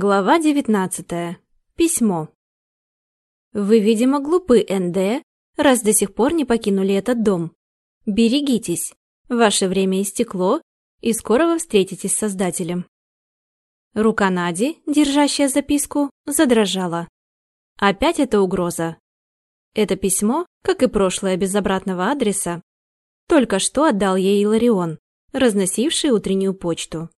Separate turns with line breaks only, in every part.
Глава 19. Письмо. Вы, видимо, глупы, НД, раз до сих пор не покинули этот дом. Берегитесь. Ваше время истекло, и скоро вы встретитесь с Создателем. Рука Нади, держащая записку, задрожала. Опять эта угроза. Это письмо, как и прошлое без обратного адреса, только что отдал ей Иларион, разносивший утреннюю почту.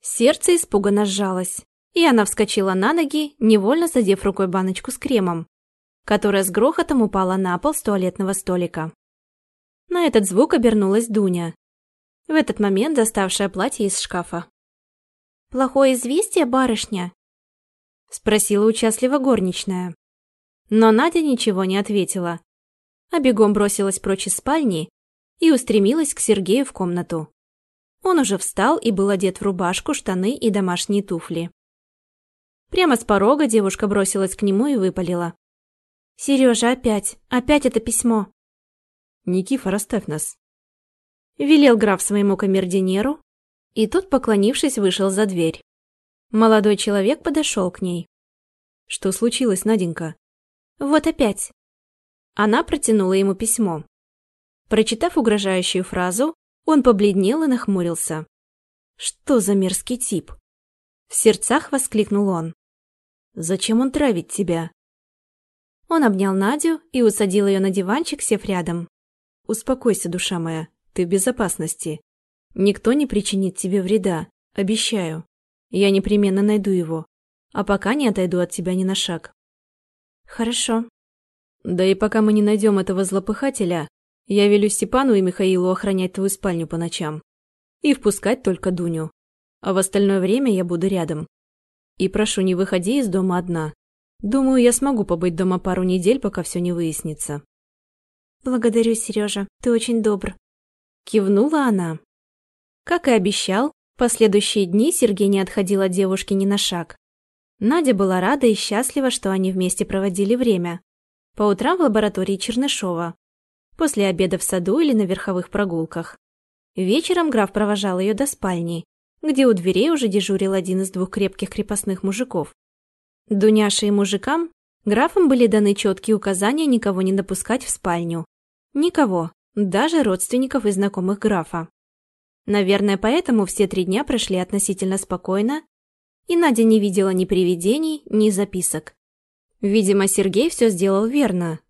Сердце испуганно сжалось и она вскочила на ноги, невольно задев рукой баночку с кремом, которая с грохотом упала на пол с туалетного столика. На этот звук обернулась Дуня, в этот момент доставшая платье из шкафа. «Плохое известие, барышня?» – спросила участливо горничная. Но Надя ничего не ответила, а бегом бросилась прочь из спальни и устремилась к Сергею в комнату. Он уже встал и был одет в рубашку, штаны и домашние туфли. Прямо с порога девушка бросилась к нему и выпалила. «Сережа, опять! Опять это письмо!»
«Никифор, оставь нас!»
Велел граф своему камердинеру, и тот, поклонившись, вышел за дверь. Молодой человек подошел к ней.
«Что случилось, Наденька?»
«Вот опять!» Она протянула ему письмо. Прочитав угрожающую фразу, он побледнел и нахмурился. Что за мерзкий тип? В сердцах воскликнул он.
Зачем он травит тебя?»
Он обнял Надю и усадил ее на диванчик, сев рядом.
«Успокойся, душа моя, ты в безопасности. Никто не причинит тебе вреда, обещаю. Я непременно найду его, а пока не отойду от тебя ни на шаг».
«Хорошо».
«Да и пока мы не найдем этого злопыхателя, я велю Степану и Михаилу охранять твою спальню по ночам. И впускать только Дуню. А в остальное время я буду рядом. И прошу, не выходи из дома одна. Думаю, я смогу побыть дома пару недель, пока все не выяснится.
Благодарю, Сережа, ты очень добр. Кивнула она. Как и обещал, в последующие дни Сергей не отходил от девушки ни на шаг. Надя была рада и счастлива, что они вместе проводили время. По утрам в лаборатории Чернышова. После обеда в саду или на верховых прогулках. Вечером граф провожал ее до спальни, где у дверей уже дежурил один из двух крепких крепостных мужиков. Дуняше и мужикам графам были даны четкие указания никого не допускать в спальню. Никого, даже родственников и знакомых графа. Наверное, поэтому все три дня прошли относительно спокойно, и Надя не видела ни привидений, ни записок. Видимо, Сергей все сделал верно,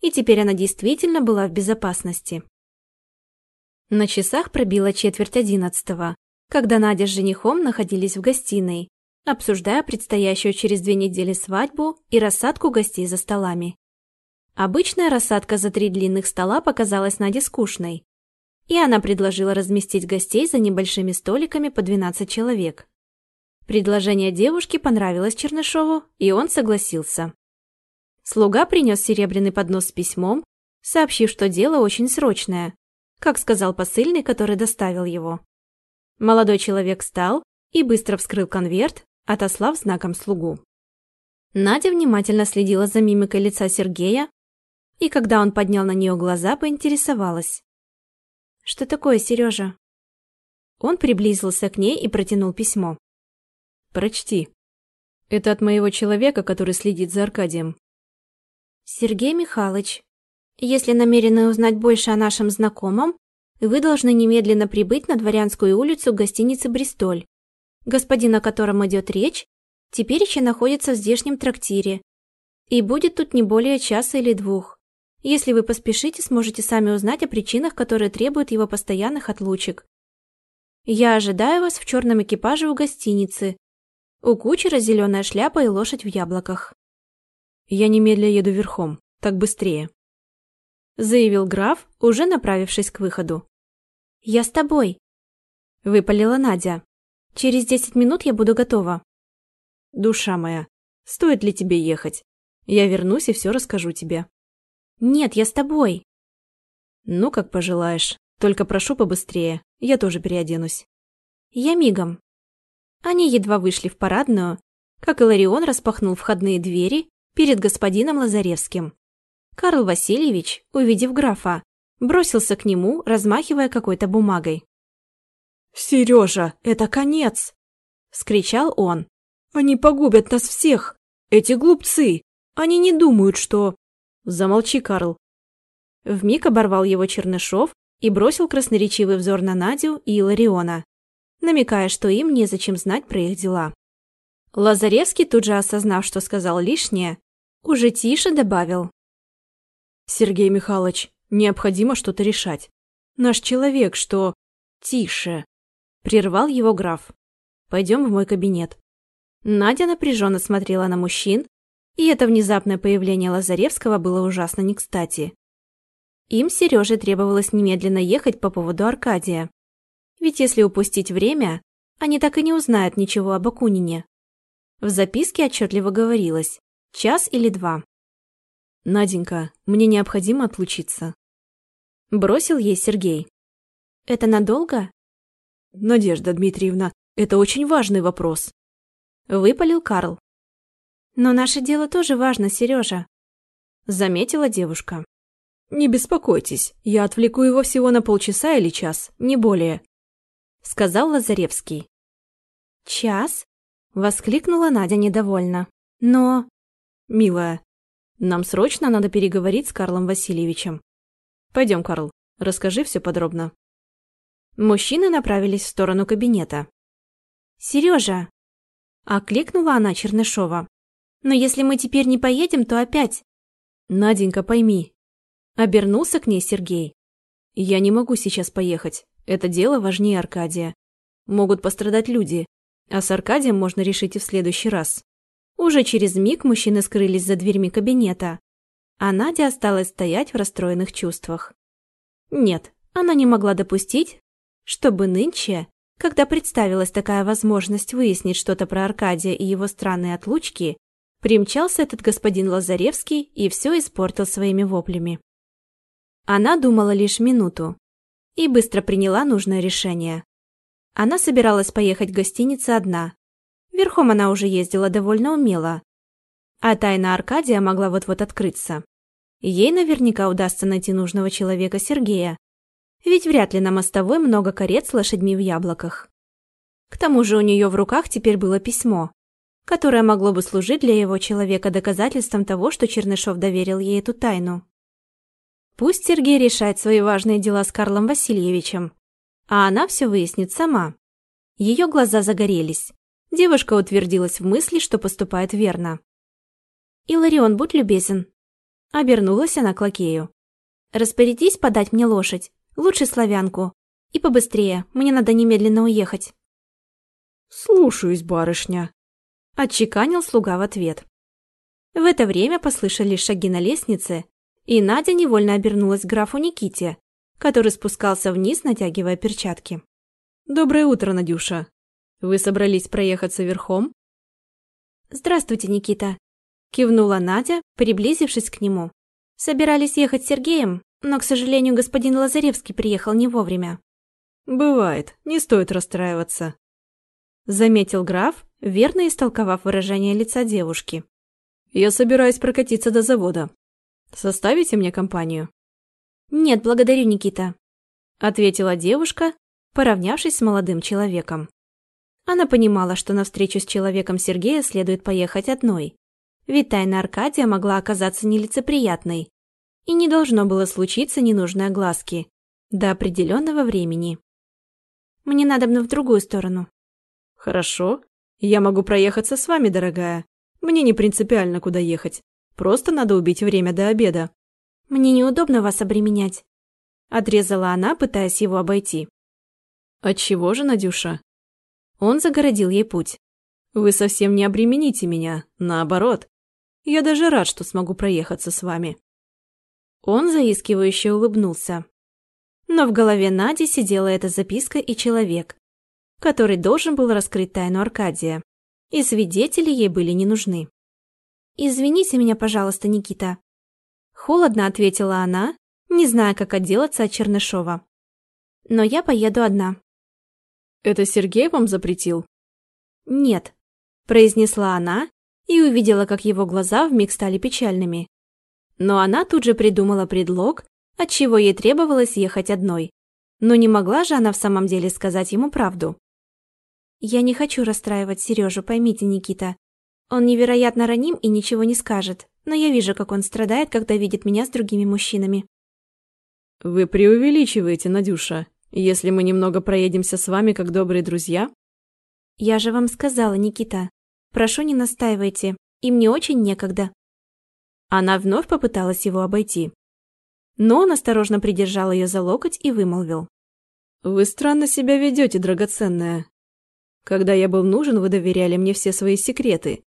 и теперь она действительно была в безопасности. На часах пробило четверть одиннадцатого, когда Надя с женихом находились в гостиной, обсуждая предстоящую через две недели свадьбу и рассадку гостей за столами. Обычная рассадка за три длинных стола показалась Наде скучной, и она предложила разместить гостей за небольшими столиками по 12 человек. Предложение девушки понравилось Чернышову, и он согласился. Слуга принес серебряный поднос с письмом, сообщив, что дело очень срочное, как сказал посыльный, который доставил его. Молодой человек встал и быстро вскрыл конверт, отослав знаком слугу. Надя внимательно следила за мимикой лица Сергея, и когда он поднял на нее глаза, поинтересовалась. «Что такое, Сережа?» Он приблизился к ней и протянул письмо.
«Прочти. Это от моего человека, который следит за Аркадием».
«Сергей Михайлович, если намерены узнать больше о нашем знакомом, вы должны немедленно прибыть на Дворянскую улицу гостиницы «Бристоль». Господин, о котором идет речь, теперь еще находится в здешнем трактире. И будет тут не более часа или двух. Если вы поспешите, сможете сами узнать о причинах, которые требуют его постоянных отлучек. Я ожидаю вас в черном экипаже у гостиницы. У кучера зеленая шляпа и лошадь в яблоках.
Я немедля еду верхом, так быстрее.
Заявил граф, уже направившись к выходу. «Я с тобой», — выпалила Надя. «Через десять минут я буду готова».
«Душа моя, стоит ли тебе ехать? Я вернусь и все расскажу тебе».
«Нет, я с тобой».
«Ну, как пожелаешь. Только прошу побыстрее. Я тоже переоденусь».
«Я мигом». Они едва вышли в парадную, как Иларион распахнул входные двери перед господином Лазаревским. Карл Васильевич, увидев графа, бросился к нему, размахивая какой-то бумагой.
«Сережа, это конец!»
– вскричал он.
Они погубят нас всех! Эти глупцы! Они не думают, что...» «Замолчи, Карл!»
Вмиг оборвал его Чернышов и бросил красноречивый взор на Надю и Илариона, намекая, что им незачем знать про их дела. Лазаревский, тут же осознав, что сказал лишнее, уже тише добавил.
«Сергей Михайлович, необходимо что-то решать. Наш человек, что...» «Тише!» – прервал его граф. «Пойдем в мой кабинет».
Надя напряженно смотрела на мужчин, и это внезапное появление Лазаревского было ужасно не кстати. Им Сереже требовалось немедленно ехать по поводу Аркадия. Ведь если упустить время, они так и не узнают ничего об Акунине. В записке отчетливо говорилось «час или два».
«Наденька, мне необходимо отлучиться», –
бросил ей Сергей. «Это надолго?»
«Надежда Дмитриевна, это очень важный вопрос», –
выпалил Карл. «Но наше дело тоже важно, Сережа», – заметила девушка.
«Не беспокойтесь, я отвлеку его всего на полчаса или час, не более», — сказал Лазаревский.
«Час?» — воскликнула Надя недовольно. «Но...»
«Милая, нам срочно надо переговорить с Карлом Васильевичем. Пойдем, Карл, расскажи все подробно».
Мужчины направились в сторону кабинета. «Сережа!» — окликнула она Чернышова. «Но если мы теперь не поедем, то опять...»
«Наденька, пойми, Обернулся к ней Сергей. «Я не могу сейчас поехать. Это дело важнее Аркадия. Могут пострадать люди, а с Аркадием можно решить и в следующий раз».
Уже через миг мужчины скрылись за дверьми кабинета, а Надя осталась стоять в расстроенных чувствах. Нет, она не могла допустить, чтобы нынче, когда представилась такая возможность выяснить что-то про Аркадия и его странные отлучки, примчался этот господин Лазаревский и все испортил своими воплями. Она думала лишь минуту и быстро приняла нужное решение. Она собиралась поехать в гостиницу одна. Верхом она уже ездила довольно умело. А тайна Аркадия могла вот-вот открыться. Ей наверняка удастся найти нужного человека Сергея. Ведь вряд ли на мостовой много карет с лошадьми в яблоках. К тому же у нее в руках теперь было письмо, которое могло бы служить для его человека доказательством того, что Чернышов доверил ей эту тайну. Пусть Сергей решает свои важные дела с Карлом Васильевичем, а она все выяснит сама. Ее глаза загорелись. Девушка утвердилась в мысли, что поступает верно. «Иларион, будь любезен». Обернулась она к лакею. «Распорядись подать мне лошадь, лучше славянку. И побыстрее, мне надо немедленно уехать».
«Слушаюсь, барышня», — отчеканил слуга в ответ.
В это время послышались шаги на лестнице, и Надя невольно обернулась к графу Никите, который спускался вниз, натягивая перчатки.
«Доброе утро, Надюша. Вы собрались проехаться верхом?»
«Здравствуйте, Никита», – кивнула Надя, приблизившись к нему. «Собирались ехать с Сергеем, но, к сожалению, господин Лазаревский приехал не вовремя».
«Бывает, не стоит расстраиваться», – заметил граф, верно истолковав выражение лица девушки. «Я собираюсь прокатиться до завода. Составите мне компанию?»
«Нет, благодарю, Никита», — ответила девушка, поравнявшись с молодым человеком. Она понимала, что на встречу с человеком Сергея следует поехать одной, ведь тайна Аркадия могла оказаться нелицеприятной, и не должно было случиться ненужной огласки до определенного времени. «Мне надо в другую сторону».
«Хорошо. Я могу проехаться с вами, дорогая. Мне не принципиально, куда ехать. Просто надо убить время до обеда.
Мне неудобно вас обременять. Отрезала она, пытаясь его обойти.
Отчего же, Надюша? Он загородил ей путь. Вы совсем не обремените меня, наоборот. Я даже рад, что смогу проехаться с вами.
Он заискивающе улыбнулся. Но в голове Нади сидела эта записка и человек, который должен был раскрыть тайну Аркадия, и свидетели ей были не нужны. «Извините меня, пожалуйста, Никита». Холодно ответила она, не зная, как отделаться от Чернышова. «Но я поеду одна».
«Это Сергей вам запретил?»
«Нет», – произнесла она и увидела, как его глаза вмиг стали печальными. Но она тут же придумала предлог, отчего ей требовалось ехать одной. Но не могла же она в самом деле сказать ему правду. Я не хочу расстраивать Сережу, поймите, Никита. Он невероятно раним и ничего не скажет, но я вижу, как он страдает, когда видит меня с другими мужчинами.
Вы преувеличиваете, Надюша. Если мы немного проедемся с вами, как добрые друзья?
Я же вам сказала, Никита. Прошу, не настаивайте. И мне очень некогда.
Она вновь попыталась его обойти. Но он осторожно придержал ее за локоть и вымолвил. «Вы странно себя ведете, драгоценная. Когда я был нужен, вы доверяли мне все свои секреты.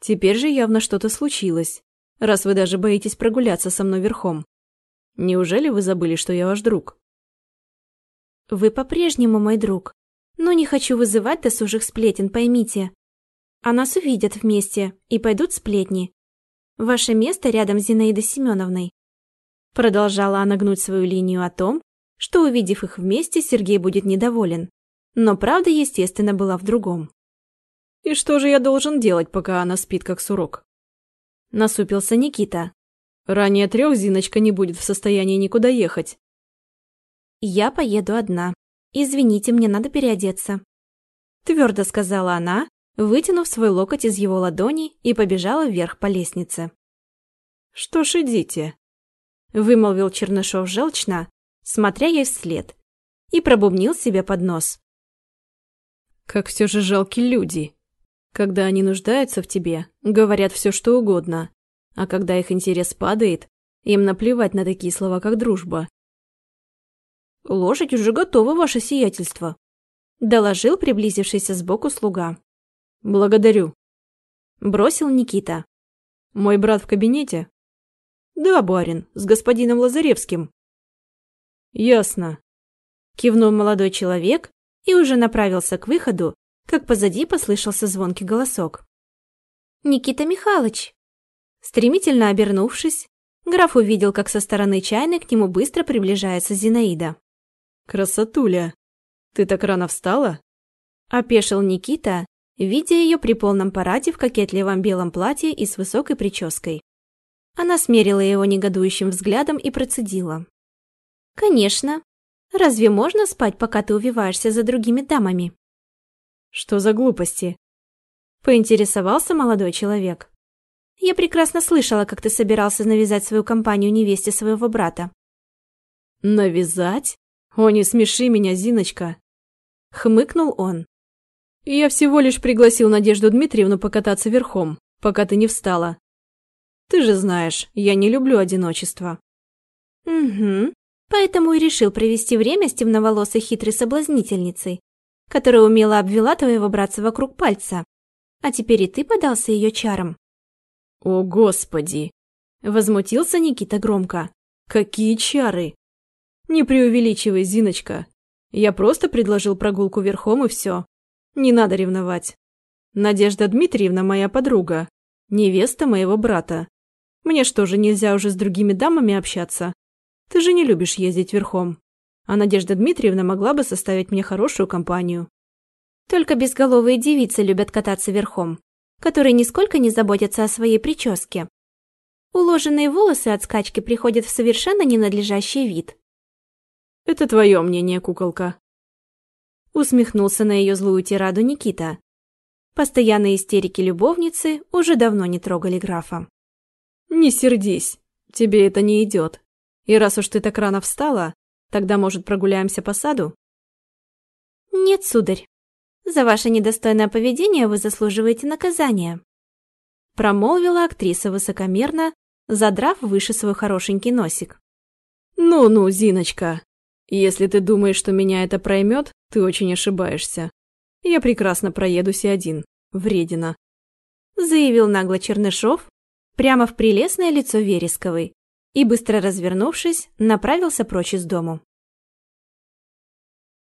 Теперь же явно что-то случилось, раз вы даже боитесь прогуляться со мной верхом. Неужели вы забыли, что я ваш друг?
Вы по-прежнему мой друг, но не хочу вызывать досужих сплетен, поймите. А нас увидят вместе и пойдут сплетни. Ваше место рядом с Зинаидой Семеновной. Продолжала она гнуть свою линию о том, что, увидев их вместе, Сергей будет недоволен. Но правда, естественно, была в другом.
«И что же я должен делать, пока она спит, как сурок?» Насупился Никита. «Ранее трех Зиночка не будет в состоянии никуда ехать».
«Я поеду одна. Извините, мне надо переодеться», – твердо сказала она, вытянув свой локоть из его ладони и побежала вверх по лестнице.
«Что ж, идите», – вымолвил Чернышов желчно, смотря ей вслед, и пробубнил себе под нос. Как все же жалки люди. Когда они нуждаются в тебе, говорят все что угодно. А когда их интерес падает, им наплевать на такие слова, как дружба.
«Лошадь уже готова, ваше сиятельство», – доложил приблизившийся сбоку слуга.
«Благодарю», –
бросил Никита.
«Мой брат в кабинете?»
«Да, барин, с господином Лазаревским».
«Ясно», – кивнул молодой человек и уже направился к выходу, как позади послышался звонкий голосок.
«Никита Михайлович!»
Стремительно обернувшись, граф увидел, как со стороны чайной к нему быстро приближается Зинаида. «Красотуля! Ты так рано встала?» Опешил Никита, видя ее при полном параде в кокетливом белом платье и с высокой прической. Она смерила его негодующим взглядом и процедила.
«Конечно, Разве можно спать, пока ты увиваешься за другими дамами?
Что за глупости? Поинтересовался молодой человек.
Я прекрасно слышала, как ты собирался навязать свою компанию невесте своего брата.
Навязать? О, не смеши меня, Зиночка. Хмыкнул он. Я всего лишь пригласил Надежду Дмитриевну покататься верхом, пока ты не встала. Ты же знаешь, я не люблю одиночество.
Угу. Поэтому и решил провести время с темноволосой хитрой соблазнительницей, которая умело обвела твоего братца вокруг пальца. А теперь и ты подался ее чарам.
«О, Господи!» – возмутился Никита громко. «Какие чары!» «Не преувеличивай, Зиночка. Я просто предложил прогулку верхом и все. Не надо ревновать. Надежда Дмитриевна моя подруга, невеста моего брата. Мне что же, нельзя уже с другими дамами общаться?» Ты же не любишь ездить верхом. А Надежда Дмитриевна могла бы составить мне хорошую компанию.
Только безголовые девицы любят кататься верхом, которые нисколько не заботятся о своей прическе. Уложенные волосы от скачки приходят в совершенно ненадлежащий вид.
Это твое мнение, куколка. Усмехнулся на ее злую тираду Никита. Постоянные истерики любовницы уже давно не трогали графа. Не сердись, тебе это не идет. И раз уж ты так рано встала, тогда, может, прогуляемся по саду?
Нет, сударь. За ваше недостойное поведение вы заслуживаете наказания.
Промолвила актриса высокомерно, задрав выше свой хорошенький носик. Ну-ну, Зиночка, если ты думаешь, что меня это проймет, ты очень ошибаешься. Я прекрасно проедусь и один. Вредина.
Заявил нагло Чернышов прямо в прелестное лицо Вересковой, и, быстро развернувшись, направился прочь из дому.